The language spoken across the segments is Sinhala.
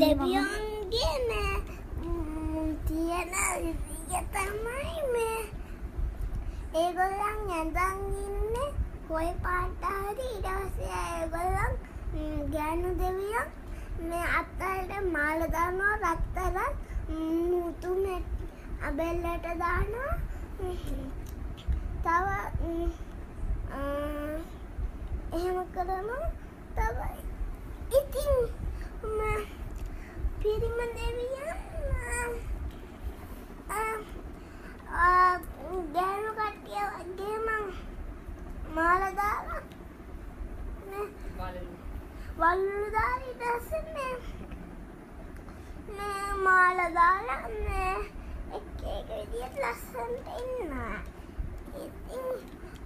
දෙවියන්ගේ මේ ම්, තියෙන විදිය තමයි මේ ඒගොල්ලන් ඇඳන් ඉන්නේ කොයි පාට හරි ඊට පස්සේ ඒගොල්ලන් ගෑනු දෙවියන් මේ අත්තට මාල දානවා රත්තරන් ම්, මුතු අබෙල්ලට දානවා ම්, තව එහෙම කරනවා තව ඉතින් ම, පිරිම දෙවියන් ගෑනු කට්ටිය වගේ මං මාල දාලා නේ වල්ලු දාලා ඊට පස්සේ මේ මේ මාල දාලා මේ එක එක විදියට ලස්සනට ඉන්නවා. ඉතින්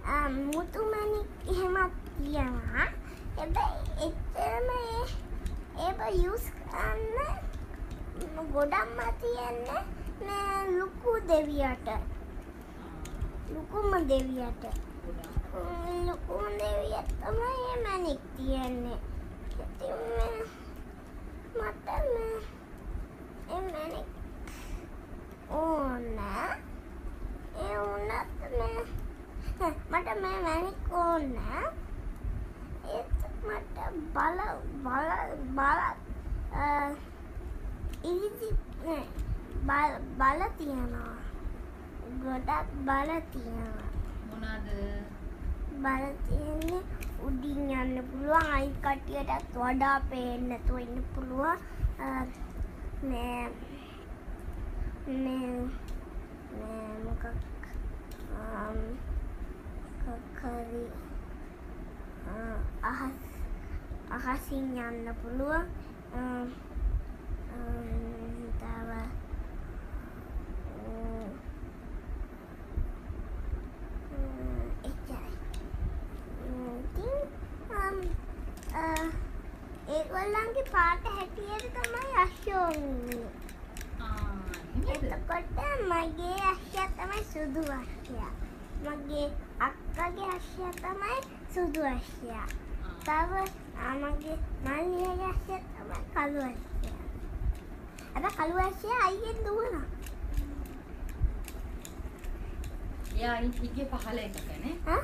ආ, මුතුමැණික් එහෙමත් තියනවා. හැබැයි එච්චරම ඒ ඒක යූස් කරන්න ගොඩක්ම තියෙන්නේ ලොකු දෙවියට. ලොකුම දෙවියට. ලොකුම දෙවියට තමයි මේ මැණික් තියන්නේ. මට මේ ඒ මැණික් ඕන. ඒ වුණත් මට මේ මැණික් ඕන. මට බල බල බල නෑ, බල තියනවා. ගොඩක් බල තියනවා. මොනවාද? බල තියෙන්නේ උඩින් යන්න පුළුවන්. අයි කට්ටියටත් වඩා පේන්න නැතුව ඉන්න පුළුවන්. අ, මේ මේ මේ මොකක්? ආම්, මොකක් හරි. අ, අහස් අහසින් යන්න පුළුවන් තව ඒගොල්ලන්ගේ පාට හැටියට තමයි එහෙමද? එතකොට මගේ අශ්‍යය තමයි සුදු අශ්‍යය. මගේ අක්කගේ අශ්‍යය තමයි සුදු අශ්‍යය. තව ආ, මගේ මල්ලියගේ අශ්‍යය තමයි කළු අශ්‍යය. අද කළු අශ්‍යය අයියෙන් දුවනවා. එයා හිටියේ පහළ එකක නේ? හා?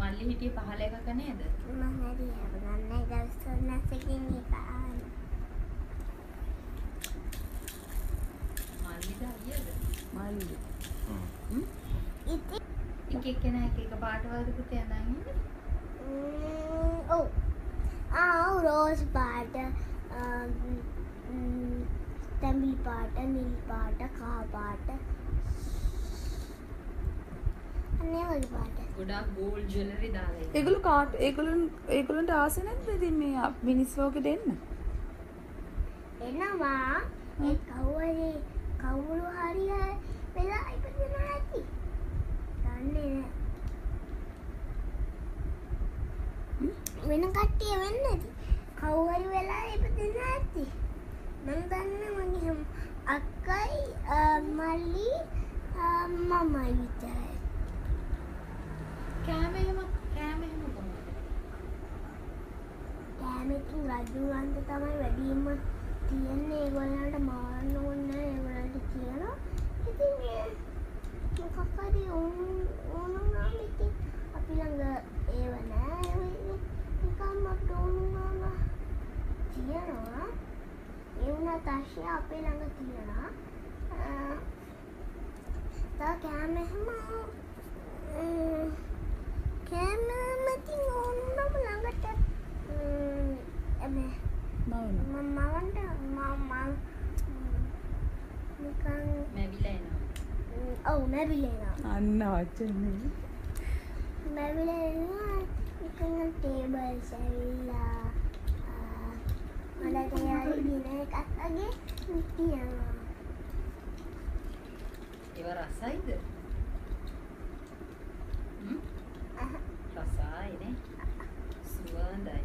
මල්ලි හිටියේ පහළ එකක නේද? මම හරි හවගන්නේ දවසොන්නසකින් එක ආන. මල්ලිද අයියද? මල්ලි. ඉතින් එක එක්කෙනා එක එක පාටවලද පුතේ අඳන් ඉන්නේ? රෝස් පාට තැඹිලි පාට නිල් පාට කහ පාට අනේ වගේ පාට ගොඩාක් ගෝල්ඩ් ජුවලරි දාලා ඉන්නේ. ඒගොල්ලෝ කාට ඒගොල්ලන් ඒගොල්ලන්ට ආසෙ නැද්ද ඉතින් මේ වගේ දෙන්න? එනවා. ඒ කවුරු කවුරු හරි වෙලා ඉපදෙනවා ඇති. දන්නේ නෑ වෙන කට්ටිය වෙන්න ඇති. කවුරු වෙලා ඉපදෙනවා ඇති. මම දන්නේ මගේ අක්කයි අ, මල්ලි මමයි විතරයි. කෑම එහෙම කෑම එහෙම කොහොමද? කෑමකින් රජුවන්ට තමයි වැඩිම තියෙන්නේ. ඒගොල්ලන්ට මාරන්න ඕනේ ඒගොල්ලන්ට කියනවා. ඉතින් මොකක් හරි ඕනුනාම ඉතින් අපි ළඟ ඒව නෑ වෙන්නේ නිකන් මට ඕනුනාම තියෙනවා ඒ වුණත් ආශය අපේ ළඟ තියෙනවා තව කෑම එහෙම ම්, කෑම මතින් ඕනුනාම ළඟට ම්, එමේ මවන. මමවන්ට මම නිකන් මැවිලා එනවා. ම්, ඔව් මැබිලෙනවා අන්න වචනේ. මැබිලෙනවා නිකන් ටේබල්ස් ඇවිල්ලා මඩට යාරි දින එකක් වගේ තියනවා ඒව රසයිද? හ්ම්? අහ, රසයි නේ. සුවඳයි.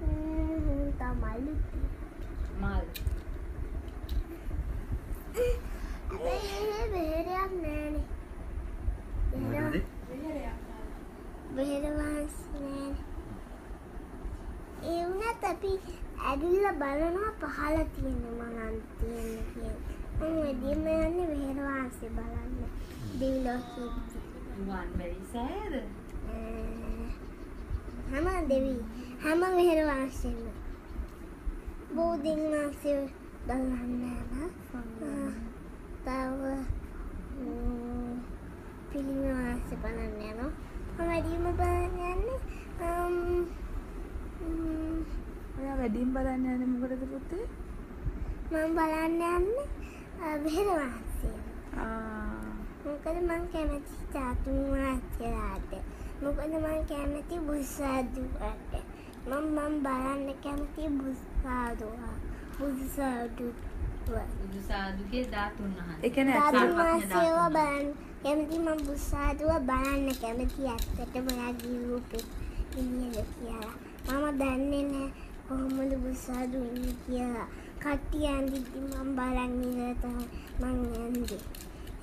ම්, තමයිලු මල්. හැබැයි බෙහෙරයක් නෑනේ මොකද? බෙහෙර වහන්සේ නෑනේ ඒ වුණත් අපි ඇදිල්ල බලනවා පහල තියෙන මනන් තියෙන කිය මං වැඩියම යන්නේ වෙහෙරවාසේ බලන්න. දෙවිලෝකෙද්දි රුවන් මැලි සෑයද? හැම දෙවි හැම වෙහෙරවාසෙම බෝධීන් වහන්සේ බලන්න යනවා තව පිළිමවාස බලන්න යනවා. මම වැඩියම බලන්න යන්නේ ඔයා වැඩියෙන් බලන්න යන්නේ මොකටද පුතේ? මම බලන්න යන්නේ වෙහෙරවාසය ආ. මොකද මං කැමති චාතුන් වහන්සේලාට මොකද මං කැමති බුස්සාදුවට මම මම බලන්න කැමති බුස්සාදුවා. බුස්සාදුව බුදු සාදුගේ ධාතුන් වහන්සේ. ඒ කියන්නේ ධාතුන් වහන්සේව බලන්න. කැමති මම බුස්සාදුව බලන්න කැමති ඇත්තටම එයාගේ රූපෙ ඉන්නද කියලා. මම දන්නේ නැහැ කොහොමද බුස්සාදු ඉන්නේ කියලා. කට්ටිය ඇඳිද්දි මම බලන් ඉඳලා තමයි මං යන්නේ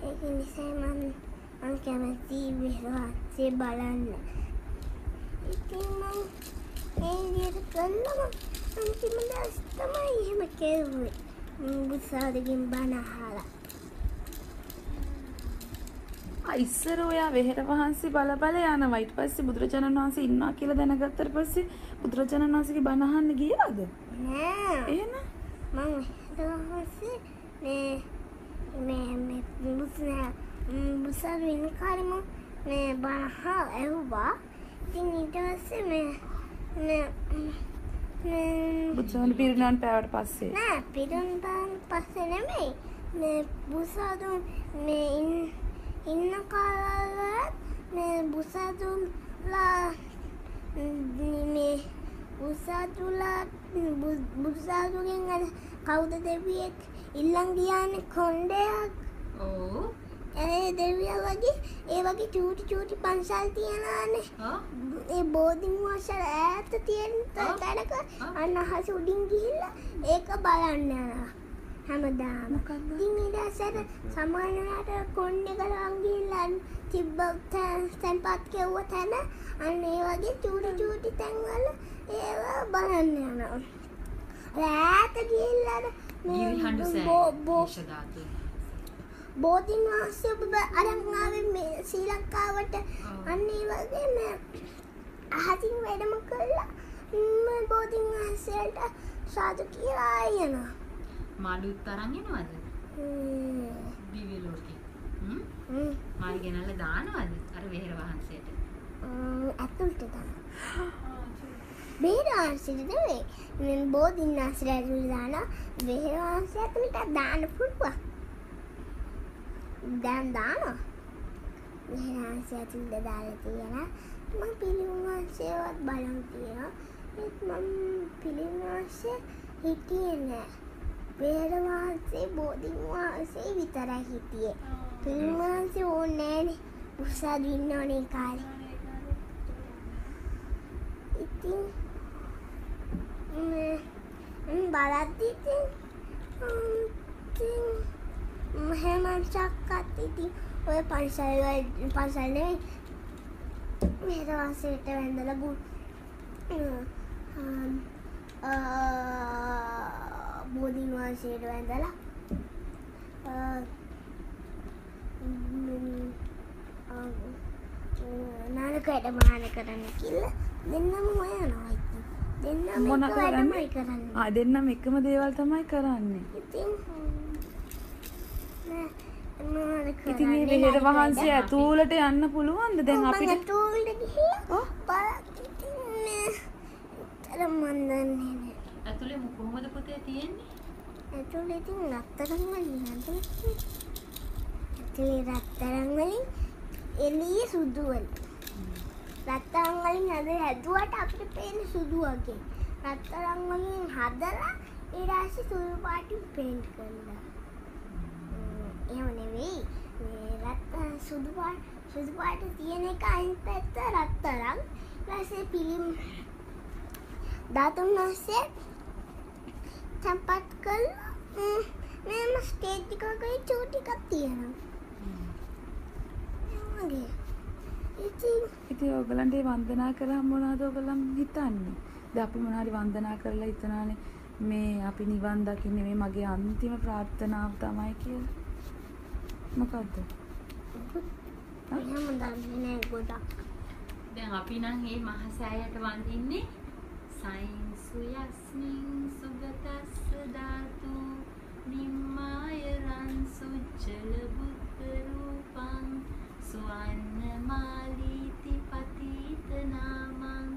ඒක නිසා මම මං කැමති විහාරයේ බලන්න. ඉතින් මං ඒ විදිහට කළම අන්තිම දවස් තමයි එහෙම කෙරුවේ. බුස්සාදුගෙන් බණ අහලා. ආ ඉස්සර ඔයා වෙහෙර වහන්සේ බල බල යනවා. ඊට පස්සේ බුදුරජාණන් වහන්සේ ඉන්නවා කියලා දැනගත්තට පස්සේ බුදුරජාණන් වහන්සේගේ බණ අහන්න ගියාද? නෑ එහෙම? මං හිතවහසේ මේ මේ මේ බුස්නා බුසාර වෙන කාරම මේ බහා ඇහුවා ඉතින් ඊට පස්සේ මේ මේ බුදුසසුන පිරිනවන් පෑවට පස්සේ. නෑ පිරුම්බන් පස්සේ නෙමෙයි මේ බුසාදුන් මේ ඉන්න ඉන්න කාලවල මේ බුසාදුන්ලා මේ බුසාදුලා බුසාදුගෙන් අර කවුද දෙවියෙක් ඉල්ලන් ගියානේ කොණ්ඩයක් ඔව්. ඒ දෙවියා වගේ ඒ වගේ චූටි චූටි පන්සල් තියනවානේ ඔව්. ඒ බෝධින් වහන්සේ ඈත තියෙන. තැනක. අන්න අහස උඩින් ගිහිල්ලා ඒක බලන්න යනවා හැමදාම. ඉතින් පස්සේ සමානලාට කොණ්ඩේ ගලවන් ගිහිල්ලා තිබ්බ තැන්- තැන්පත් කෙව්ව තැන අන්න ඒ වගේ චූටි චූටි තැන්වල ඒව බලන්න යනවා. දේශ ධාතුන්. බෝධින් වහන්සේ ඔබ අරන් ආවේ මේ ශ්‍රී ලංකාවට. අන්න වගේ මේ අහසින් වැඩම මේ බෝධින් වහන්සේට සාදු කියලා යනවා මාළුත් තරන් එනවද? දිව්‍ය ලෝකේ. හ්ම්? මාළු ගෙනල්ලා දානවද? අර වෙහෙර වහන්සේට. ඇතුළට තමයි බේර වහන්සේට නෙවෙයි. මේ බෝධින් වහන්සේට ඇතුළට දානවා. බේර වහන්සේ ඇතුළට දාන්න පුළුවන්. දැන් දානවා. බේර වහන්සේ ඇතුළට දාලා තියෙනවා. මම පිළිම වහන්සේවත් බලන් තියෙනවා. ඒත් මම පිළිම වහන්සේ හිටියේ නෑ බේර වහන්සේ බෝධින් වහන්සේ විතරයි හිටියේ. පිළිම වහන්සේ ඕනේ නෑනේ උසාවි ඉන්න ඕනේ ඒ කාලේ. ඉතින් මේ මම බලද්දි ඉතින් මම ඉතින් හැමන්සක්කත් ඉතින් ඔය පන්සල් වල- පන්සල් නෙවෙයි මෙහෙරවාසයට වැඳලා බු බෝධීන් වහන්සේට වැඳලා ආ, ම්, ආ, නානකයට මහාන කරන්න කියලා දෙන්නම හොයනවා ඉතින් දෙන්නම මොන වැඩමයි කරන්නේ? ආ දෙන්නම එකම දේවල් තමයි කරන්නේ. ඉතින් ඉතින් මේ නානකයට වහන්සේ ඇතුළට යන්න පුළුවන්ද දැන් අපිට? ඇතුළට ඔව්. බලත් ඉතින් අර මන් දන්නේ නෑ. ඇතුලේ මු- කොහොමද පුතේ තියෙන්නේ? ඇතුළේ ඉතින් රත්තරන් වලින් හදන්නේ. ඇතුළේ රත්තරන් වලින් එළියේ සුදු වලින්. රත්තරන් වලින් හද හැදුවට අපිට පේන්නේ සුදු වගේ. රත්තරන් වලින් හදලා ඊට පස්සේ සුදු පාටින් පේන්ට් කරනවා. ම්, එහෙම නෙවෙයි. මේ රත්තරන් සුදු පාට සුදු පාට තියෙන එක අනිත් පැත්ත රත්තරන්. ඊට පස්සේ පිළිම් ධාතුන් වහන්සේ තැන්පත් කළා ම්, මෙම ස්ටේජ් එකක චූටි එකක් තියෙනවා. ඔයගලන්ට ඒ වන්දනා කරාම මොනවද ඔයගලන් හිතන්නේ? දැන් අපි මොනාරි වන්දනා කරලා හිතනානේ මේ අපි නිවන් දකින්නේ මේ මගේ අන්තිම ප්‍රාර්ථනාව තමයි කියලා. නෑ ගොඩක්. දැන් අපි නම් මේ මහසෑයට වඳින්නේ සයින්සු යස්මින් සුගතස්ස ධාතු නිම්මාය රන් සුච්චල බුද්ධ රූපං සුවන්න මාලීති පතිත නාමං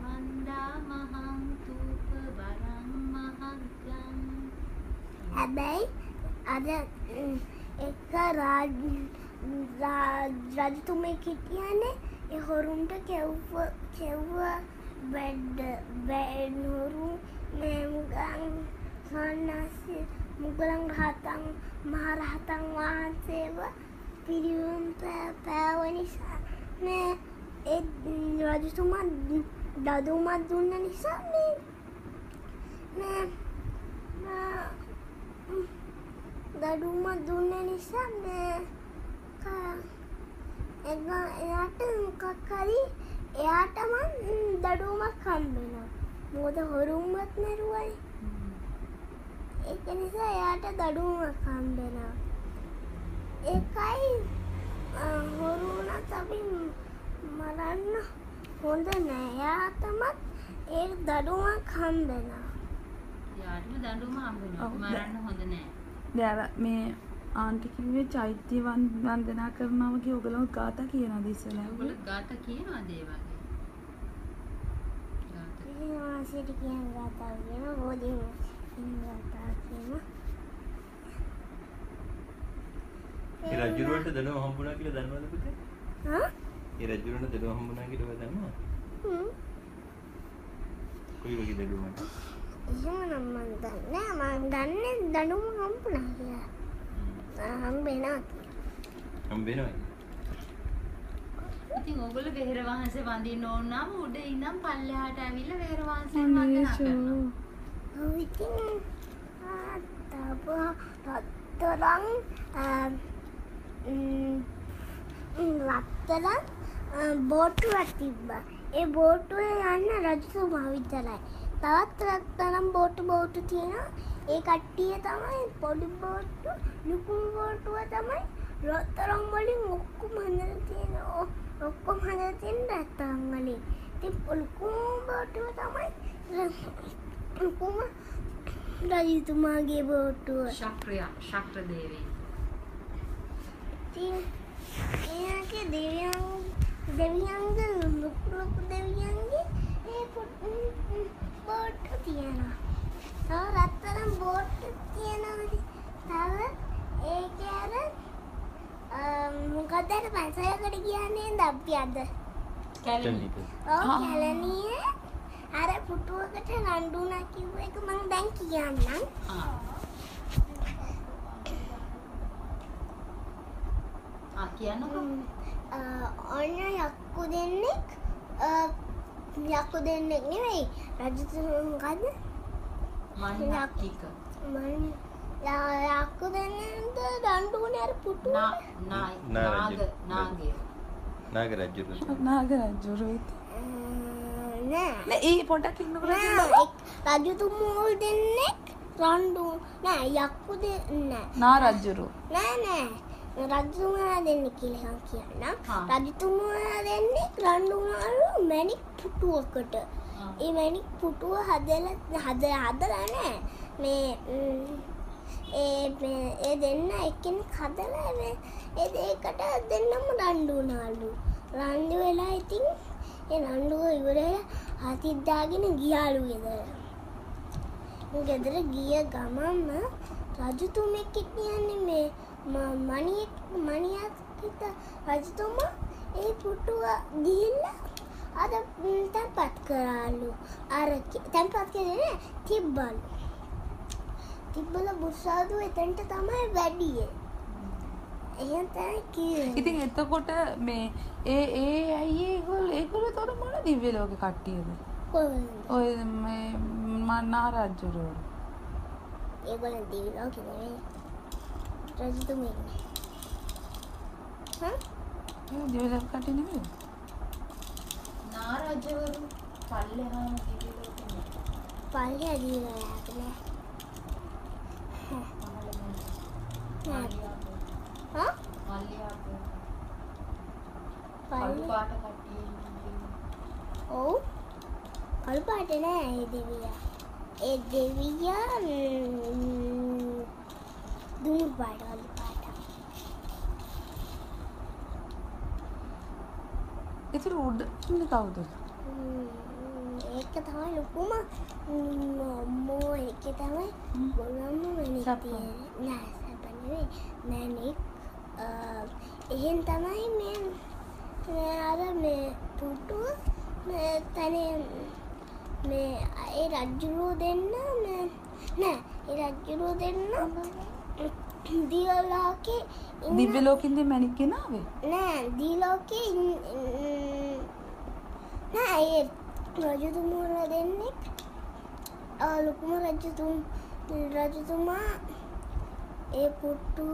වන්දා මහං තූප වරං මහග්ගං හැබැයි අද ම්, එක රාජ රා- රජතුමෙක් හිටියනේ ඒ හොරුන්ට කෙව්ව කෙව්ව වැඩ වැඩහොරු මෙමුගන් සන්නස්ස මුගලන් රහතන් මහරහතන් වහන්සේව පිරිවුම් පෑව නිසා මේ ඒ රජතුමා දදුමත් දුන්න නිසා මේ මේ දඩුම දුන්න නිසා මේ එ එයාට මොකක් හරි එයාටම දඩුවමක් හම්බෙනවා. මොකද හොරුම්මත් නැරුවයි ඒක නිසා එයාට දඩුවමක් හම්බෙනවා. ඒකයි හොරුනත් අපි මරන්න හොඳ නෑ. එයාටමත් ඒ දඩුවමක් හම්බෙනවා. යාටම දඬුවම හම්බෙනවා. මරන්න හොඳ නෑ. මේ ආන්ටි කිව්වේ චෛත්‍ය වන්- වන්දනා කරනවා වගේ ඔයගොල්ලෝ ගාථා කියනවාද ඉස්සෙල්ලා? ඔයගොල්ලෝ ගාත කියනවාද ඒ වගේ වාසිට කියන ගතාව කියන බෝධීම ගතා කියන ඒ රජුරවන්ට දඩුවම හම්බුණා කියලා දන්නවද පුතේ? ඒ රජුරවන්ට දඩුවම හම්බුණා කියලා ඔයා දන්නවද? කොයි වගේ දඩුවමක්ද? එහෙම නම් මන් දන්නේ මන් දන්නේ දඩුම හම්බුණා කියලා ආ, හම්බෙනවා කියලා. හම්බ වෙනවද? ඉතින් ඕගොල්ලෝ වෙහෙර වහන්සේ වඳින්න ඕන නම් උඩ ඉඳන් පල්ලෙහාට ඇවිල්ලා වෙහෙර වහන්සේ වන්දනා. කරනවා. ඔව් ඉතින් රත්තරන් රත්තරන් බෝට්ටුවක් තිබ්බා ඒ බෝට්ටුවේ යන්න රජතුමා විතරයි තවත් රත්තරන් බෝට්ටු බෝට්ටු තියෙනවා ඒ කට්ටිය තමයි පොඩි බෝට්ටු ලුකු බෝට්ටුව තමයි රත්තරන් වලින් ඔක්කොම හදලා තියෙන ඔක්කොම හදලා තියෙන රත්තරන් වලින් ඉතින් ලුකු බෝට්ටුව තමයි ලුකුම රජතුමාගේ බෝට්ටුව ශක්‍රිය ශක්‍ර දේවී. ඉතින් එයාගේ දෙවියන් දෙවියන්ගේ ලොකු ලොකු දෙවියන්ගේ ඒ බෝට්ටු තියෙනවා. තව රත්තරන් බෝට්ටු තියෙනවා. තව ඒක අර මොකද අර පන්සලකට කියන්නේ අපි අද. කැලණි. ඔව්. කැලණියේ අර පුටුවකට රණ්ඩුනා කිව්ව එක මම දැන් කියන්නම්. ආ. කියන්නකෝ. ඔන්න යක්කු දෙන්නෙක් යක්කු දෙන්නෙක් නෙවෙයි රජතුමකද මන්නක්කික. නාග රජු. නාගේ. ඉතින්. නෑ. නෑ ඒ පොඩක් ඉන්නකොට එක් රජතුමෝ දෙන්නෙක් රණ්ඩු නෑ යක්කු දෙන්න නා. රජුරු. නෑ නෑ. රජතුමා දෙන්න කියලා කියන්න. රජතුමා දෙන්නෙක් රණ්ඩුනාලු මැණික් පුටුවකට ආ. ඒ මැණික් පුටුව හදලා හද හදලා නෑ. මේ ම්, ඒ මේ- ඒ දෙන්න එක්කෙනෙක් හදලා මේ ඒ දෙකට දෙන්නම රණ්ඩු වුණාලු රණ්ඩු වෙලා ඉතින් ඒ රණ්ඩුව ඉවරලා හතිත් දාගෙන ගියාලු ගෙදර. ගෙදර ගිය ගමන්ම රජතුමෙක් කියන්නේ මේ ම- මණියෙක් මණියක් හිට රජතුමා ඒ පුටුව ගිහිල්ලා ම්, තැන්පත් කරාලු. අර තැන්පත් කරේ නෑ තිබ්බලු. තිබ්බල බුස්සාදු එතනට තමයි වැඩියේ. ඉතින් එතකොට මේ ඒ ඒ ඇයි ඒගොල්ලෝ ඒගොල්ලෝ තොර මොන දිව්‍ය ලෝක කට්ටියද? ඔය මේ මා නා රජුරු. ඒගොල්ලන් දිවි ලෝකෙ නෙවෙයි රජතුමෙක් නේ හා ඒ දිව්‍ය ලෝක කට්ටිය නෙමෙයි. නා රජවරු පල්ලෙහාම දිවි ලෝකෙ පල්ලි අදීලා යාගෙන හා පල්ලි ඔව් කළු පාට නෑ ඒ දෙවියා ඒ දෙවියා ම්, දුමු පාට කළු පාට ඉතින් උඩ ඉන්නේ කවුද? ඒක තමයි ලොකුම. ම්, ඒක තමයි ගොල්ලන්ම මැනික් නෑ සප නෙවෙයි. මැනික් එහෙන් තමයි මේ මේ අර මේ පුටුව මේ තනේ මේ ඒ රජ්ජුරුව දෙන්න නෑ ඒ රජ්ජුරුව දෙන්න දියලාගේ දිව්‍ය ලෝකෙන්ද මැණික් ගෙනාවේ? නෑ දීලෝකේ නෑ ඒ රජතුමුල දෙන්නෙක් ආ, ලොකුම රජතුම් රජතුමා ඒ පුට්ටු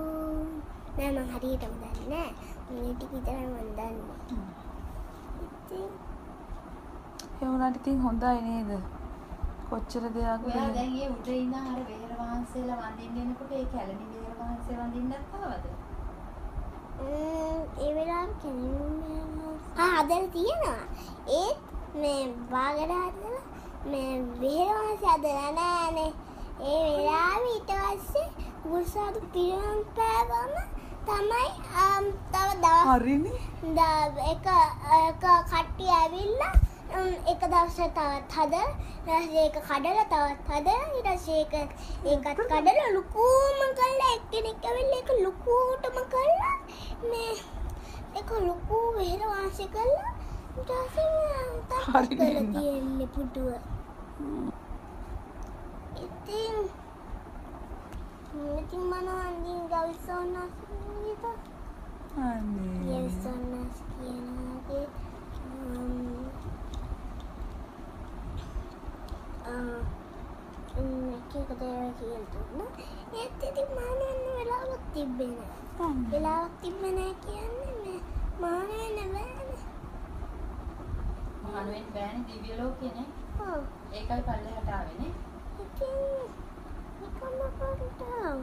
නෑ මං හරියටම දන්නේ නෑ මේ ටික විතරයි මං දන්නේ ඉතින් ඒ වුණාට ඉතින් හොඳයි නේද? කොච්චර දෙයක් ඔයා දැන් ඒ උඩ ඉන්න අර වෙහෙර වහන්සේලා වඳින්න එනකොට ඒ කැලණි වහන්සේ වඳින්නත් ආවද? ඒ වෙලාව කෙනෙක් හා හදලා තියෙනවා ඒත් මේ බාගට හදලා මේ වෙහෙරවාස හදලා නෑනේ ඒ වෙලාව ඊට පස්සේ ගුරුසාදු පිරිනම් පෑවම තමයි තව දවස් හරිනේ. ද- එක එක කට්ටිය ඇවිල්ලා එක දවසට තවත් පස්සේ ඒක කඩලා තවත් පස්සේ ඒක ඒකත් කඩලා ලුකුම කරලා එක්කෙනෙක් ඇවිල්ලා ඒක ලුකුටම කරලා මේ ඒක ලුකු වෙහෙර වාසය කරලා ඊට පස්සේ හරි? තියෙන්නේ පුටුව ඉතින් ඉතින් මනෝන්දින් ගවිසෝනස් නේද අනේ. යවිසෝනස් කියනවාගේ එකක දේවල් කියල දුන්න ඒත් ඉතින් මානන්න වෙලාවක් තිබ්බෙන අනේ. වෙලාවක් තිබ්බෙන කියන්නේ මේ මානවෙන්න බෑන මහනුවෙන් බෑනේ දිව්‍ය ලෝකෙනේ. ඔව් ඒකයි පල්ලෙහාට ආවේනේ. ඉතින් නිකම්ම කරටාව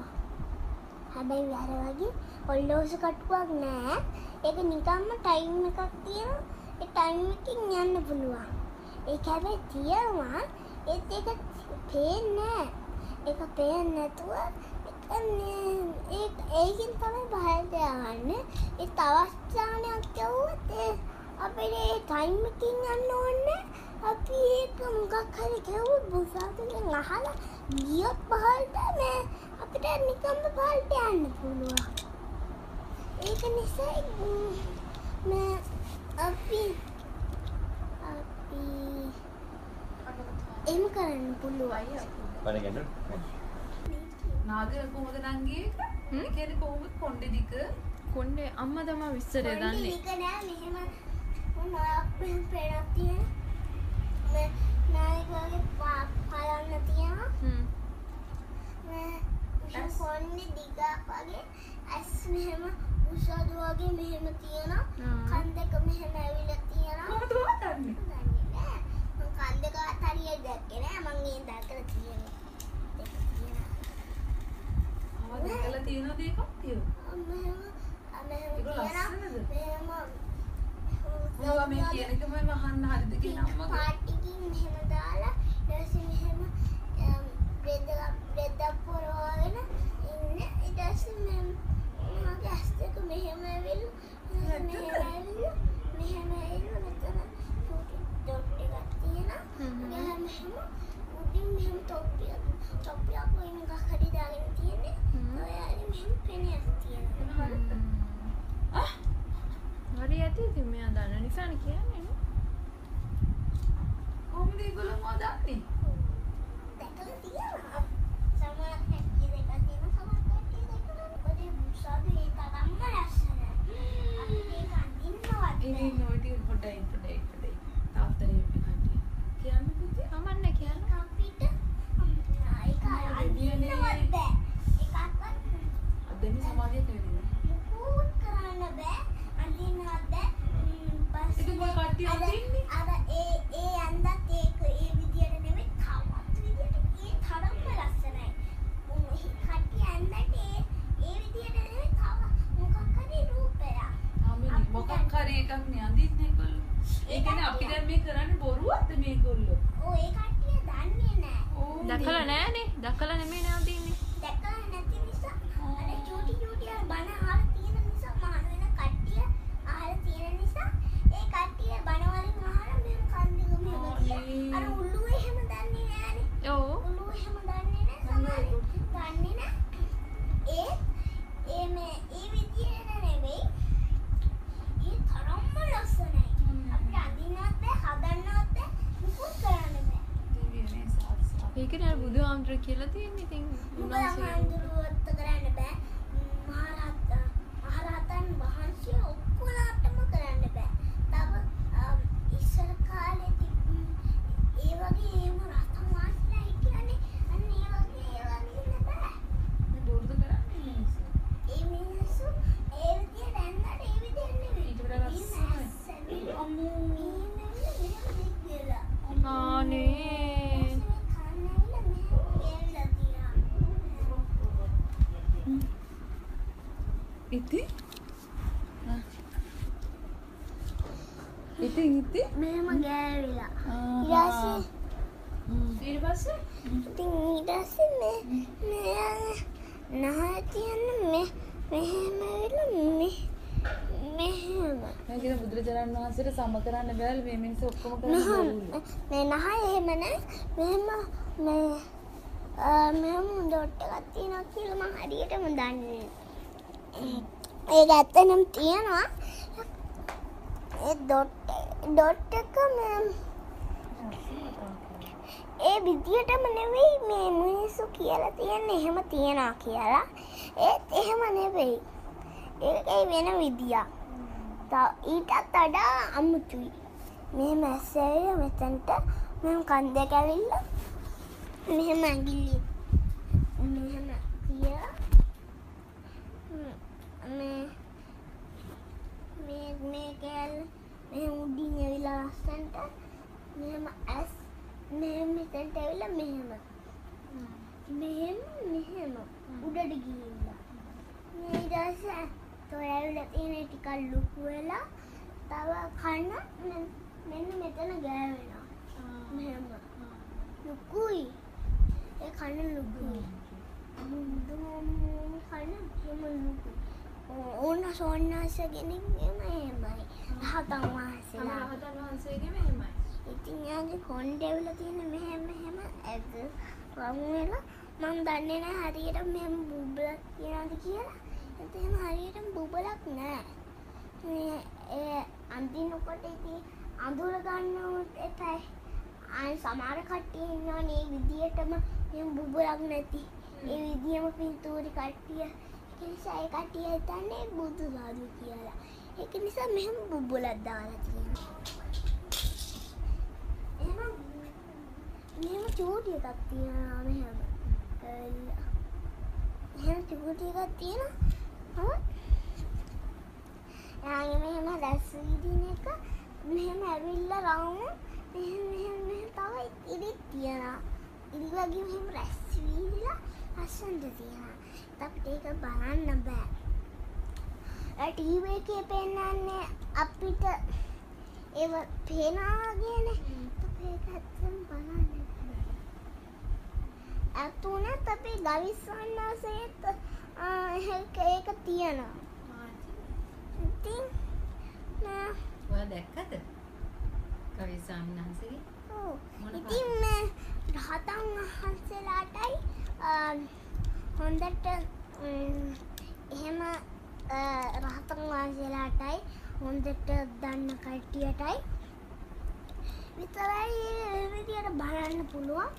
හැබැයි වැර වගේ ඔල්ලෝස කට්ටුවක් නෑ ඒක නිකම්ම ටයිම් එකක් තියෙන ඒ ටයිම් එකින් යන්න පුළුවන් ඒක හැබැයි තියෙනවා ඒත් ඒක පේන්නේ ඒක පේන්නේ නැතුව ඒ ඒකින් තමයි බහල්ට යවන්නේ ඒ තවස්ථානයක් යවුවත් ඒ අපිට ඒ ටයිම් එකින් යන්න ඕනේ අපි ඒක මොකක් හරි කෙවුත් බුසාතුගෙන් අහලා ගියොත් පහල්ට මේ අපිට නිකම්ම පහල්ට යන්න පුළුවන් ඒක නිසා ම්, මේ අපි අපි එම කරන්න පුළුවන්. බණ ගැන නාගය කොහොමද නංගී? ඒ කියන්නේ කොහොමද කොණ්ඩේ දික? කොණ්ඩේ අම්මා තමා විස්තරය දන්නේ. ඒක නෑ මෙහෙම මොනක් පෙරක් තියෙන? මේ නායක වගේ පා- පලන්න මෙහෙම කොන්නේ දිගක් වගේ ඇස් මෙහෙම උසද වගේ මෙහෙම තියෙනවා ආ. කන් දෙක මෙහෙම ඇවිල්ලා තියෙනවා කොහොමද වහන්නේ? දන්නේ නෑ මං කන් දෙක අතරිය දැක්කේ නෑ මං ඒ දැකලා තියෙනවා දෙක තියෙනවා ආ දැකලා? තියෙනවා. මෙහෙම මෙහෙම ඒක තියෙනවා ලස්සනද? මෙහෙම මොනවා මේ කියන එකම වහන්න හරිද කියන අම්මගේ? පාටිකින් මෙහෙම දාලා ඊට පස්සේ මෙහෙම බ්‍රෙඩ් බ්‍රෙඩ් පොරවගෙන ඉන්න ඊට පස්සේ මෙහෙම මගේ ඇස් දෙක මෙහෙම ඇවිල්ලා මෙහෙම ඇවිල්ලා මෙහෙම ඇවිල්ලා මෙතන එකක් තියෙනවා හ්ම්. මෙහෙම උඩින් මෙහෙම තොප්පියක් තොප්පියක් වගේ මොකක් හරි දාගෙන තියෙන්නේ. ඔයාලේ මෙහෙම පෙනයක් තියෙනවා හරි ඇති ඉතින් මෙයා දන්න නිසානේ කියන්නේ නේ. කොහොමද ඒගොල්ලෝ මොකද දන්නේ? දැකලා තියෙනවා. සමහර කට්ටිය දැකලා තියෙනවා, සමහර කට්ටිය දැකලා නැහැ. මොකද ඒ තරම්ම ලස්සනයි. අපිට ඒක අඳින්නවත් ඉතින්. ඔය ටික පොඩ්ඩයි පොඩ්ඩයි පොඩ්ඩයි. තාත්තට එන්න කට්ටිය. කියන්න පුතේ. කමන්නේ කියන්න. අපිට ඒක අඳින්නවත් බෑ. ඒකක්වත් අද මේ සමාධියට වෙන්නේ. මුකුත් කරන්න බෑ. අඳින්නවත් බෑ. ම්, පස්සේ ඉතින් ඔය කට්ටිය අර- අඳින්නේ? අර ඒ ඒ ඇඳත් ඒක ඒ විදියට නෙමෙයි දැන් මේ කරන්නේ බොරුවක්ද මේගොල්ලෝ? ඔය ඒ කට්ටිය දන්නේ නැහැ. ඕ දැකලා නෑනේ. දැකලා නෙමෙයි නවතින්නේ. දැකලා නැති නිසා අර චූටි චූටි අර බණ අහලා තියෙන නිසා මහාන වෙන කට්ටිය අහලා තියෙන නිසා ඒ කට්ටිය බණ වලින් අහලා මෙහෙම කන්දෙක මෙහෙම කියලා. අර උල්ලුව එහෙම දන්නේ නැහනේ. ඔව්. උල්ලුව එහෙම දන්නේ නැහැ සමහර දන්නේ නැහැ. ඒ ඒ මේ ඒ විදියට නෙවෙයි. ඒ තරම්ම ලස්සනයි. අපිට අඳින්නවත් බෑ හදන්නවත් බෑ මුකුත් කරන්න බෑ. දිව්‍යනේ සාස්සා. ඒකනේ අර බුදුහාමුදුර කියලා තියෙන්නේ ඉතින් උන්වහන්සේ බුදුහාමුදුරුවොත් කරන්න බෑ. මහරහත් මහරහතන් වහන්සේ ඔක්කොලාටම කරන්න බෑ. තව අම්, ඉස්සර කාලේ තිබ්බ ඒ වගේ එහෙම රහතන් වහන්සේලා හිටියනේ. අන්න ඒ වගේ ඒවා ඉන්න බෑ. මේ බොරුද කරන්නේ මිනිස්සු? ඒ මිනිස්සු ඒ විදියට ඇන්නට ඒ විදියට නෙවෙයි. ඊට වඩා ලස්සනයි. ලස්සනයි. අම්මෝ මේ නෙවෙයි මෙහෙම දික් වෙලා. ආනේ ඉතින්? ආ. ඉතින් ඉතින්? මෙහෙම ගෑවිලා. ආහා. ඊට ඊට පස්සේ? ඉතින් ඊට පස්සේ මේ මෙයා නහය තියන්න මේ මෙහෙම වෙලා මේ මෙහෙම මම කියන බුදුරජාණන් වහන්සේට සම කරන්න බැලු මේ මිනිස්සු ඔක්කොම කරන්නේ. මේ නහය එහෙම නෑ මෙහෙම මේ මෙහෙම ඩොට් එකක් තියෙනවා කියලා මම හරියටම දන්නේ. ඒක ඇත්තනම් තියෙනවා ඒ ඩොට් ඩොට් එක මේ ඒ විදියටම නෙවෙයි මේ මිනිස්සු කියලා තියන්නේ එහෙම තියනවා කියලා. ඒත් එහෙම නෙවෙයි. ඒකේ වෙන විදියක්. තව ඊටත් වඩා අමුතුයි. මෙහෙම ඇස්සෙවිලා මෙතනට මෙහෙම කන් දෙක ඇවිල්ලා මෙහෙම ඇඟිලි මෙහෙම තියලා ම්, මේ මේ මේ කෑල්ල මෙහෙම උඩින් ඇවිල්ලා ලස්සන්ට මෙහෙම ඇස් මෙහෙම මෙතනට ඇවිල්ලා මෙහෙම. මෙහෙම මෙහෙම උඩට ගිහිල්ලා. මේ ඊට ඇවිල්ලා තියෙන ටිකක් ලොකු වෙලා තව කන මෙන්න මෙතන ගෑවෙනවා. මෙහෙම. ලොකුයි. ඒ කන ලොකුයි. මුදුම කන එහෙම ලොකුයි. ඕන සෝන්නාසගෙනින් එම එහෙමයි. රහතන් වහන්සේලා. රහතන් වහන්සේගේම එහෙමයි. ඉතින් යාගේ කොණ්ඩෙවල තියෙන මෙහෙම මෙහෙම ඇද වමු වෙලා මම දන්නේ නැහැ හරියට මෙහෙම බුබලක් තියනද කියලා. ඒත් එහෙම හරියට බුබලක් නැහැ. මේ ඒ අඳිනකොට ඉතින් අඳුර ගන්නවත් එපා. ආයි සමහර කට්ටිය ඉන්නවනේ මේ විදියටම මෙහෙම බුබලක් නැති. ඒ විදියම පින්තූරි කට්ටිය. ඒ නිසා ඒ කට්ටිය හිතන්නේ බුදු සාදු කියලා. ඒක නිසා මෙහෙම බුබලක් දාලා තියෙනවා. එහෙනම් මෙහෙම චූටි එකක් තියෙනවා මෙහෙම. ඇවිල්ලා. එහෙම චූටි එකක් තියෙනවා. යාගේ මෙහෙම දැස් විදින එක මෙහෙම ඇවිල්ලා රවුම මෙහෙම මෙහෙම මෙහෙම තව ඉරිත් තියෙනවා. ඉරි වගේ මෙහෙම රැස් වීලා අසන්ද තියෙනවා. අපිට ඒක බලන්න බෑ. ඒ ටීවී එකේ පෙන්නන්නේ අපිට ඒව පේනවා වගේනේ. ඒක ඇත්තම බලන්න බෑ. ඇතුණත් අපි ගවිස්සන්නාසේත් ඒක තියෙනවා. ඉතින් ඔයා දැක්කද? කවි සාමිනහන්සේගේ ඔව්. මොන ඉතින් මේ රහතන් වහන්සේලාටයි හොඳට එහෙම රහතන් වහන්සේලාටයි හොඳට දන්න කට්ටියටයි විතරයි විදියට බලන්න පුළුවන්.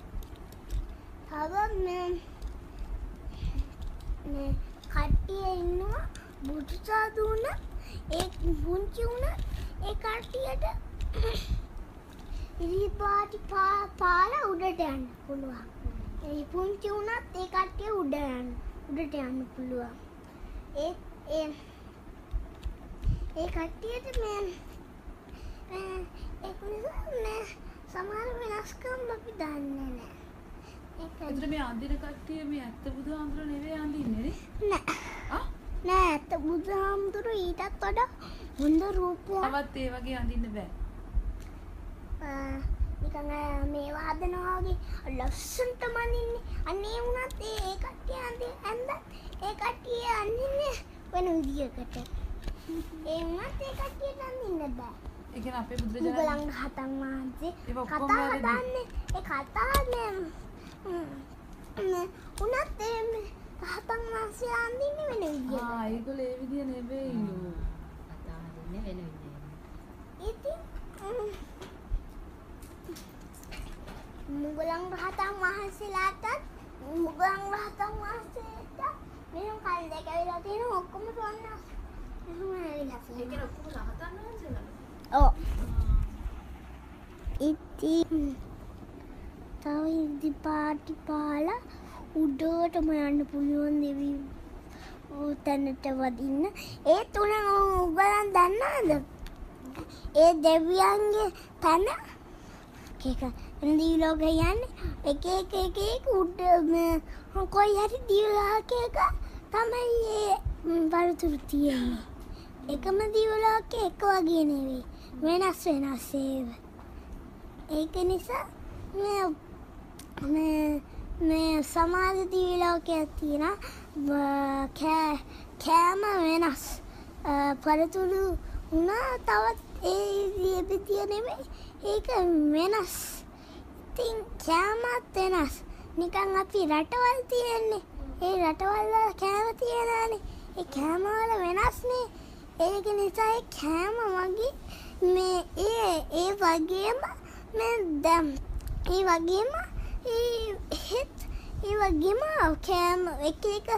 තව මේ මේ කට්ටිය ඉන්නවා බුදු සාදු වුණ ඒ පුංචි වුණ ඒ කට්ටියට ඉරිපාටි පා පාලා උඩට යන්න පුළුවන්. ඒ පුංචි වුණත් ඒ කට්ටිය උඩ යන්න උඩට යන්න පුළුවන්. ඒ ඒ ඒ කට්ටියට මේ මේ ඒක නිසා මේ සමහර වෙනස්කම් අපි දන්නේ නැහැ. එතන මේ අඳින කට්ටිය මේ ඇත්ත බුදුහාමුදුර නෙවෙයි අඳින්නේ නේ? නෑ. නෑ ඇත්ත බුදුහාමුදුරු ඊටත් වඩා හොඳ රූපයක් තවත් ඒ වගේ අඳින්න බෑ. නිකං අය මේ වාදනවා වගේ ලස්සන්ට මනින්නේ අන්නේ වුණත් ඒ කට්ටිය අන්ති ඇන්දත් ඒ කට්ටිය අන්නින්නේ වෙන විදියකට ඒ වුණත් ඒ කට්ටියට අන්නින්න බෑ ඒ කියන්නේ අපේ බුදුරජාණන් වහන්සේ කතා. හදන්නේ ඒ කතා උනත් ඒ හතන් වහන්සේ අන්දින්නේ වෙන විදියට. ආ ඒගොල්ලෝ ඒ විදිය නෙවෙයිලු. කතා හදන්නේ වෙන විදිහට. ඉතින් මුගලන් රහතන් වහන්සේලාටත් මුගලන් රහතන් වහන්සේට මෙහෙම කල් දෙක ඇවිල්ලා තියෙනවා. ඔක්කොම සොන්න. එහෙම ඇවිල්ලා ඒ තියෙනවා. කියන්නේ ඔක්කොම රහතන් වහන්සේලා. ඔව්. ඉතින් තව ඉදිපාටි පාලා උඩටම යන්න පුළුවන් දෙවි තැනට වදින්න. ඒ තුන උගලන් දන්නවද? ඒ දෙවියන්ගේ තැන ඒක දිවලෝක යන්නේ එක එක එක එක උඩ මේ කොයි හරි දිවලෝකයක තමයි ඒ පරතුරු තියෙන්නේ. එකම දිවලෝක එක වගේ නෙවෙයි. වෙනස් වෙනස් ඒව. ඒක නිසා මේ මේ මේ සමාජ දිවිලෝකයක් තියෙන කෑම වෙනස්. අ, පරතුරු වුණා තවත් ඒ විදිය නෙමෙයි. ඒක වෙනස්. ඉතින් කෑමත් වෙනස්. නිකන් අපි රටවල් තියෙන්නේ. ඒ රටවල් වල කෑම තියෙනනේ ඒ කෑම වල වෙනස්නේ. ඒක නිසා ඒ කෑම වගේ මේ ඒ ඒ වගේම මේ දැම්. ඒ වගේම ඒ හෙත් ඒ වගේම කෑම එක එක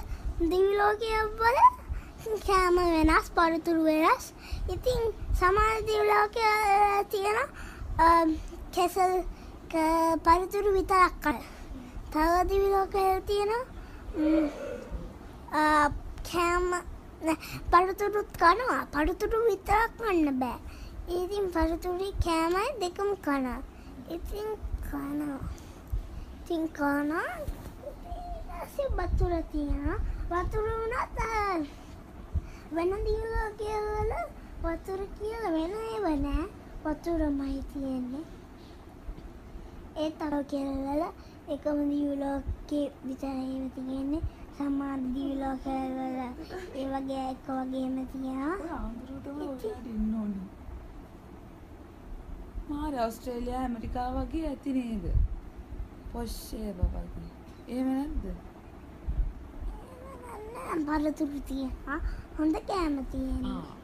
දිවිලෝකය වල කෑම වෙනස් පරතුරු වෙනස් ඉතින් සමාන දිවිලෝකය තියෙන කෙසල් ක- පරතුරු විතරක් කන තව දිවිලෝකය තියෙන ම්, ආ, කෑම නෑ, පරතුරුත් කනවා පරතුරු විතරක් කන්න බෑ ඉතින් පරතුරි කෑමයි දෙකම කන ඉතින් කනවා ඉතින් කනවා. ඊට බතුර තියෙනවා. වතුර වුණත් ආ, වෙන දියලෝකයවල වතුර කියලා වෙන ඒව නෑ. වතුරමයි තියෙන්නේ. ඒ තව කෙරවල එකම දියලෝකේ විතරයිම තියෙන්නේ. සමාන දියලෝකවල ඒ වගේ එක වගේම තියෙනවා. ඔය ආන්දරටම ඔයාලට ඉන්න ඕනේ. මාර ඕස්ට්‍රේලියා ඇමරිකාව වගේ ඇති නේද? පොෂ්ෂේ බබගේ. එහෙම නැද්ද? පරතුරු තියෙනවා හොඳ කෑම තියෙනවා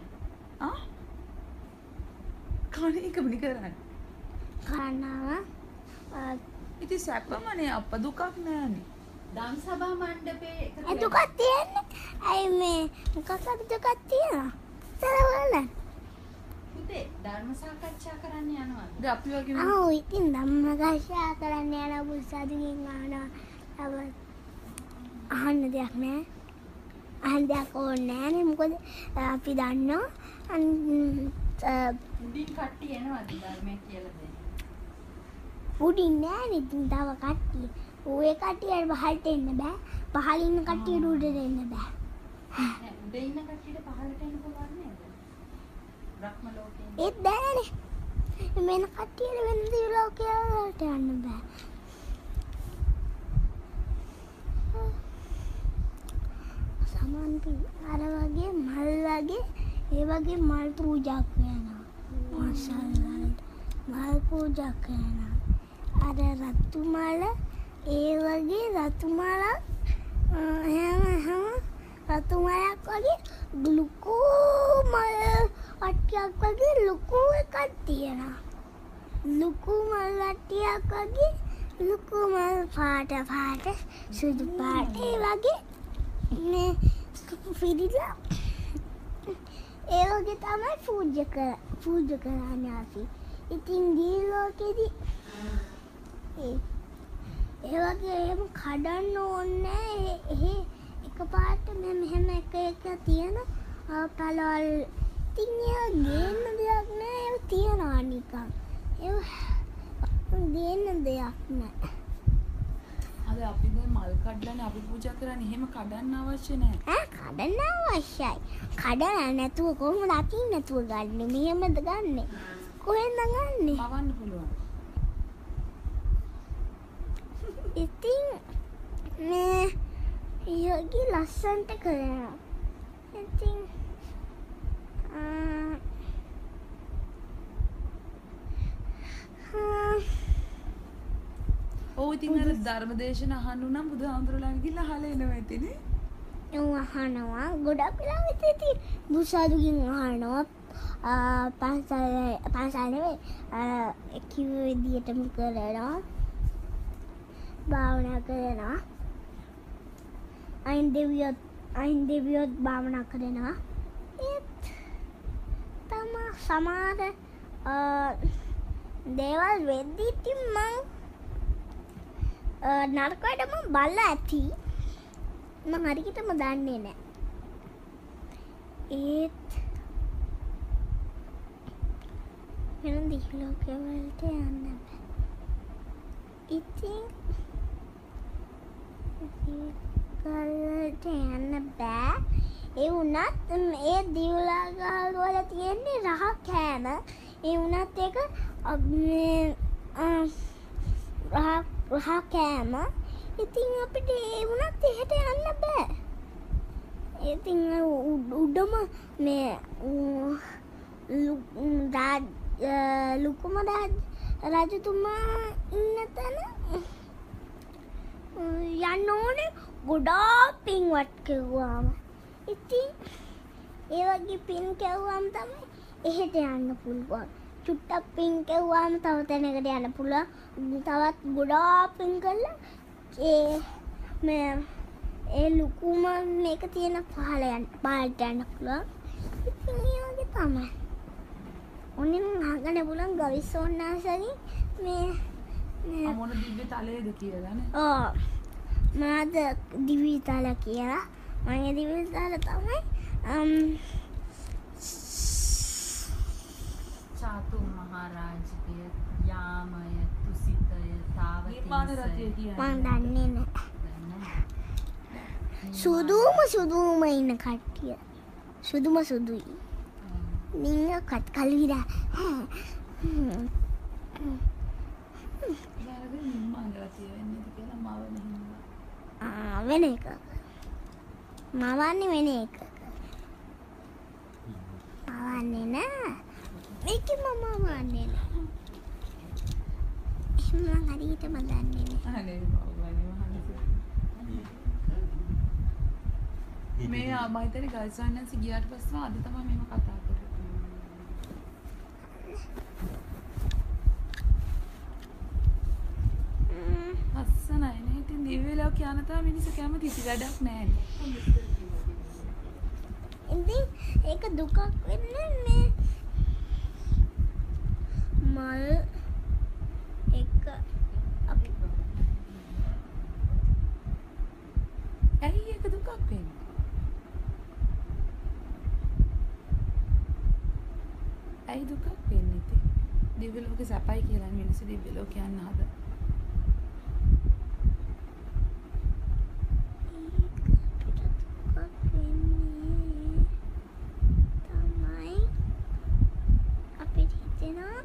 ආ? කණ එකමනි කරන්නේ. කනවා ඉතින් සැපමනේ අප දුකක් නෑනේ. දම් සභා මණ්ඩපේ දුකක් තියෙන්නේ ඇයි මේ මොකක්ද දුකක් තියෙනවා තරවල පුතේ ධර්ම සාකච්ඡා කරන්න යනවාද? අපි වගේ ආ ඉතින් ධම්මකර්ෂා කරන්න යන බුස්සාදුකින් අහනවා අහන්න දෙයක් නෑ. අහන්න දෙයක් ඕනේ නෑනේ මොකද අපි දන්නවා. උඩින් කට්ටිය එනවාද ධර්මය කියලා දෙන්න? උඩින් නෑනේ ඉතින් තව කට්ටිය. ඔය කට්ටියට පහළට එන්න බෑ. පහළ ඉන්න කට්ටියට උඩට එන්න බෑ. නෑ උඩ ඉන්න කට්ටියට පහළට එන්න පුළුවන් නේද? බ්‍රහ්ම ලෝකේ. ඒත් බෑනේ. වෙන කට්ටියට වෙන දිවලෝකයට යන්න බෑ. සමන්පි අර වගේ මල් වගේ ඒ වගේ මල් පූජා කරනවා මාසල්ලන්ට මල් පූජා කරනවා අර රතු මල ඒ වගේ රතු මලක් හැම හැම රතු මලක් වගේ ලොකු මල් වට්ටියක් වගේ ලොකු එකක් තියෙනවා. ලොකු මල් වට්ටියක් වගේ ලොකු මල් පාට පාට සුදු පාට ඒ වගේ. මේ පිරිලා ඒ වගේ තමයි පූජ්‍ය කර පූජ කරන්නේ අපි. ඉතින් දී ලෝකෙදි ඒ ඒ වගේ එහෙම කඩන්න ඕනේ එහෙ එකපාරට මෙ මෙහෙම එක එක තියෙන ආ, පළවල් ඉතින් ගේන්න දෙයක් නෑ. ඒ තියනවා නිකන්. ඒ ගේන්න දෙයක් නෑ. අද අපි දැන් මල් කඩලානේ අපි පූජා කරන්නේ. එහෙම කඩන්න අවශ්‍ය නැහැ. ඈ? කඩන්න අවශ්‍යයි. කඩලා නැතුව කොහොමද අපි නැතුව ගන්න? මෙහෙමද ගන්නෙ? කොහෙන්ද ගන්නේ? මවන්න පුළුවන්. ඉතින් මේ යෝගි ලස්සන්ට කරනවා. ඉතින් ඉතින් අර ධර්මදේශන අහන්න නම් බුදුහාමුදුරුවෝ ගිහිල්ලා අහලා එනවා ඉතිනේ. එව් අහනවා ගොඩක් වෙලාවට ඉතින් බුසාදුකින් අහනවා. ආ, පන්සල් පන්සල් නෙවෙයි කිව්ව විදියටම කරනවා. භාවනා කරනවා. අයින් දෙවියොත් අයින් දෙවියොත් භාවනා කරනවා සමාර ආ, දේවල් වෙද්දී ඉතින් මං ආ, නරක වැඩ මං බලලා ඇති. මං හරියටම දන්නේ නැහැ ඒත් වෙන දිහලෝකවලට යන්න බෑ. ඉතින් දිවගල්වලට යන්න බෑ. ඒ වුණත් ඒ දිවලාගල් වල තියෙන්නේ රහ කෑම ඒ වුණත් ඒක අ, මේ, අ, රහ රහ කෑම. ඉතින් අපිට ඒ වුණත් එහෙට යන්න බෑ. ඉතින් අර උඩ- උඩම මේ ඌ, ලු- ඌ, රාජ්- අ, ලුකුම රාජ් රජතුමා ඉන්න තැන ඌ, යන්න ඕනේ ගොඩාක් පින්වත් කෙව්වාම. ඉතින් ඒ වගේ පින් කෙව්වාම තමයි එහෙට යන්න පුළුවන්. චුට්ටක් පින් කෙව්වාම තව තැනකට යන්න පුළුවන්. තවත් ගොඩාක් පින් කළා. ඒ මේ ඒ ලොකුම මේක තියෙන පහල යන්න පාලට යන්න පුළුවන්. ඉතින් ඒ වගේ තමයි. ඔන්න මම අහගන්න පුළුවන් ගවිස් ඕන්නාසගේ මේ මේ මොන දිව්‍ය තලයේද කියලා නේ. ඕ මාද දිවිතල කියලා මගේ දිවිතල තමයි අම්, චාතු මහරජකය යාමය තුසිතය තාවතිසය මං. දන්නේ නැහැ සුදුම සුදුම ඉන්න කට්ටිය. සුදුම සුදුයි. නිංග කත් කල්විඩා. වෙන එක මවන්නේ වෙන එක මවන්නේ නෑ මේක මම වන්නේ නෑ එහෙම හරියටම දන්නේ නෑ අනේ මවන්නේ මහන්සි. මේ ආ, මම හිතන්නේ ගල්සන්නන්සි ගියාට පස්සේ අද තමයි මේව කතා කරේ. ම්ම්. ලස්සනයි නේ. ඉතින් දිව්‍ය ලෝක යන තාම මිනිස්සු කැමති ඉති වැඩක් නැහැ. ඉතින් ඒක දුකක් වෙන්නේ මේ මල් එක අපි ඇයි ඒක දුකක් වෙන්නේ? ඇයි දුකක් වෙන්නේ ඉතින්? දිව්‍ය ලෝකේ සැපයි කියලා මිනිස්සු දිව්‍ය ලෝක යන්න හද. තමයි අපිට හිතෙනවා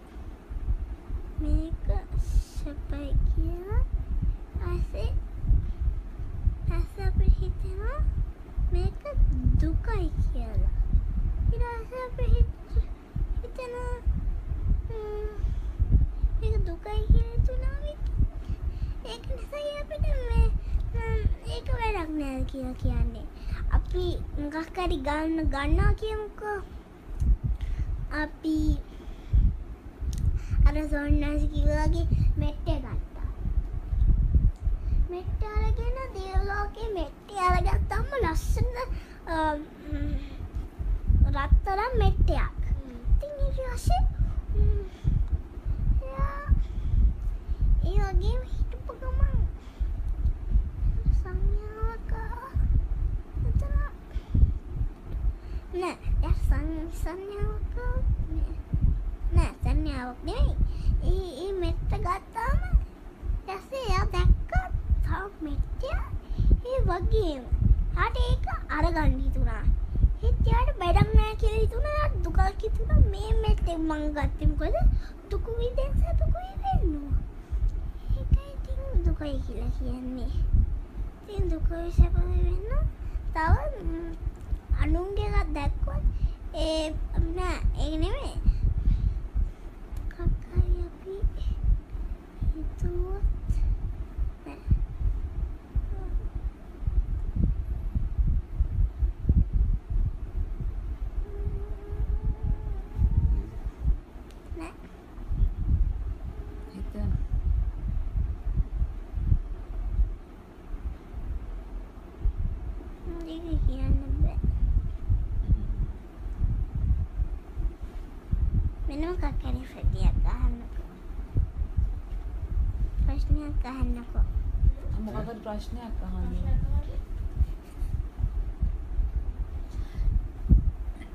මේක සැපයි කියලා ඇසේ ඇස අපිට හිතෙනවා මේක දුකයි කියලා ඊට පස්සේ අපිට හිත- හිතෙනවා ම්, මේක දුකයි කියලා හිතුණාම ඒක නිසා අපිට මේ ම්, ඒක වැඩක් නෑ කියලා කියන්නේ අපි මොකක් හරි ගන්න ගන්නවා කියමුකෝ. අපි අර සොන්නාසි කිව්වාගේ මෙට්ටේ ගත්තා. මෙට්ට අරගෙන දියලෝකේ මෙට්ටේ අරගත්තම ලස්සන අ, ම්, රත්තරන් මෙට්ටයක්. ඉතින් ඊට පස්සේ ම්, එයා ඒ වගේම හිටපු ගමන් සංඥාවක එතන නෑ එයා සං- සංඥාවක නෑ. නෑ සංඥාවක් නෙවෙයි ඒ ඒ මෙත්ත ගත්තාම ඊපස්සේ එයා දැක්ක තව මෙට්ටය ඒ වගේම හට ඒක අරගන්න හිතුණා ඒත් යාට වැඩක් නෑ කියලා හිතුණා යාට දුකක් හිතුණා මේ මෙතෙක් මං ගත්තේ මොකද දුක විඳෙන් සතුකුයි වෙන්නවා ඒකයි ඉතින් දුකයි කියලා කියන්නේ ඉතින් දුකයි සැපයි වෙන්න තව ම්, අනුන්ගේ එකක් දැක්කොත් ඒ නෑ ඒක නෙමෙයි කක්කයි අපි හිතුවොත් නෑ නෑ හිතන ඒක කියන්න බෑ වෙන මොකක් හරි ප්‍රතියක් අහන්නකෝ ප්‍රශ්නයක් අහන්නකෝ මොකක්ද ප්‍රශ්නයක් අහන්නේ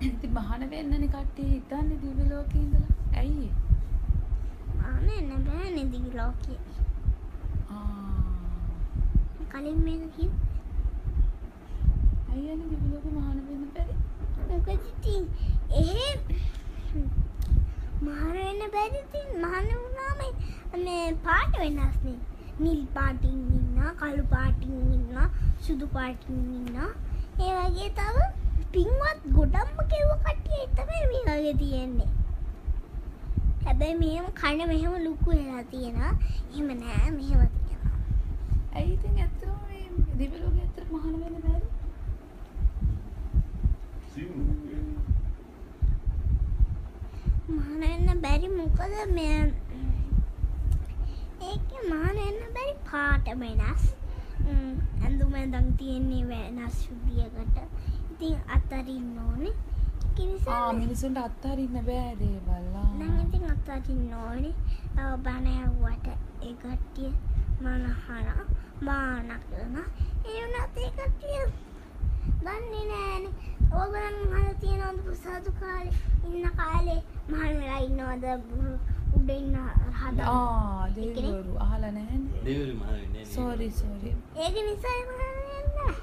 ඉතින් මහාන වෙන්නනේ කට්ටිය හිතන්නේ දිව්‍ය ලෝකේ ඉඳලා. ඇයි? ඒ? ආනේ නෑ නෙදි ලෝකේ. ආ. කලින් මේක කිව් ඇයි යන්නේ දිව්‍ය ලෝකේ මහාන වෙන්න බැරි? මොකද ඉතින් එහෙ මහර වෙන්න බැරි ඉතින් මහන වුණාම මේ පාට වෙනස් නේ නිල් පාටින් ඉන්නවා කළු පාටින් ඉන්නවා සුදු පාටින් ඉන්නවා ඒ වගේ තව පින්වත් ගොඩක්ම කෙව කට්ටිය තමයි මේ වගේ තියෙන්නේ. හැබැයි මෙහෙම කන මෙහෙම ලුකු වෙලා තියෙනවා. එහෙම නෑ මෙහෙම තියෙනවා. ඇයි ඉතින් ඇත්තටම මේ දිව්‍ය ලෝකේ ඇත්තට මහාන වෙන්න බැරි මහන වෙන්න බැරි මොකද මේ ඒක මහන වෙන්න බැරි පාට වෙනස්. ඇඳුම ඇඳන් තියෙන්නේ වෙනස් විදියකට. ඉතින් අතරින්න ඕනේ. මිනිසුන්ට අත්හරින්න බෑ දේවල්. ආ. නම් ඉතින් අතරින්න ඕනේ. අව බණ ඇහුවට ඒ කට්ටිය මනහන බාන කරන ඒ වුණත් ඒ කට්ටිය දන්නේ නෑනේ ඕගලන් අහලා තියෙනවද? ප්‍රසාදු කාලේ ඉන්න කාලේ මහන් වෙලා ඉන්නවද? උඩ ඉන්න හදා ආ දෙවිවරු අහලා නැහැනේ දෙවිවරු මහාන වෙන්නේ නැහැ සෝරි සෝරි ඒක නිසා මහන් වෙන්න.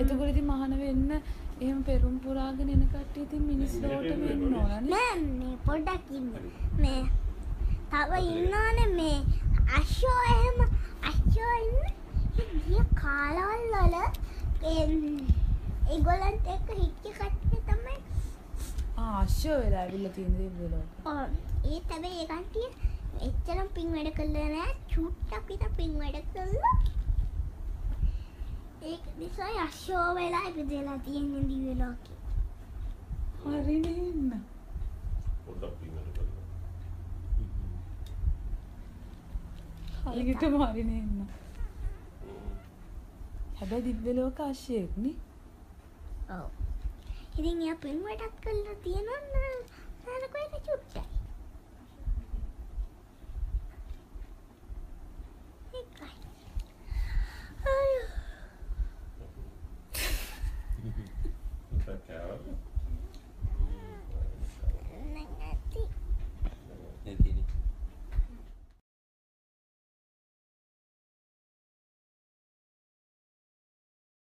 එතකොට ඉතින් මහාන වෙන්න එහෙම පෙරුම් පුරාගෙන එන කට්ටිය ඉතින් මිනිස් ලෝට වෙන්න ඕනනේ නෑ මේ පොඩ්ඩක් ඉන්න. මේ තව ඉන්නවනේ මේ අශ්ෂෝ එහෙම අශ්ෂෝ ඉන්න ගිය කාලවල් වල එම්, ඒගොල්ලන්ට එක්ක හිට්ටි කට්ටිය තමයි ආ අශ්ව වෙලා ඇවිල්ලා තියෙන ලෝක ඔව්. ඒත් හැබැයි ඒ කට්ටිය එච්චරම් පින් වැඩ කළා නෑ චුට්ටක් විතර පින් වැඩ කළා ඒක නිසා අශ්ෂෝ වෙලා ඉපදෙලා තියෙන දිව්‍ය ලෝකේ හරිනේ ඉන්න හරිගටම හරින එන්න හැබැයි දිව්‍ය ලෝක ආශයෙක්න ඔව ඉතින් එයා පෙන් වැඩක් කරලා තියෙනන්න නරකයට චුට්ටයි එකයි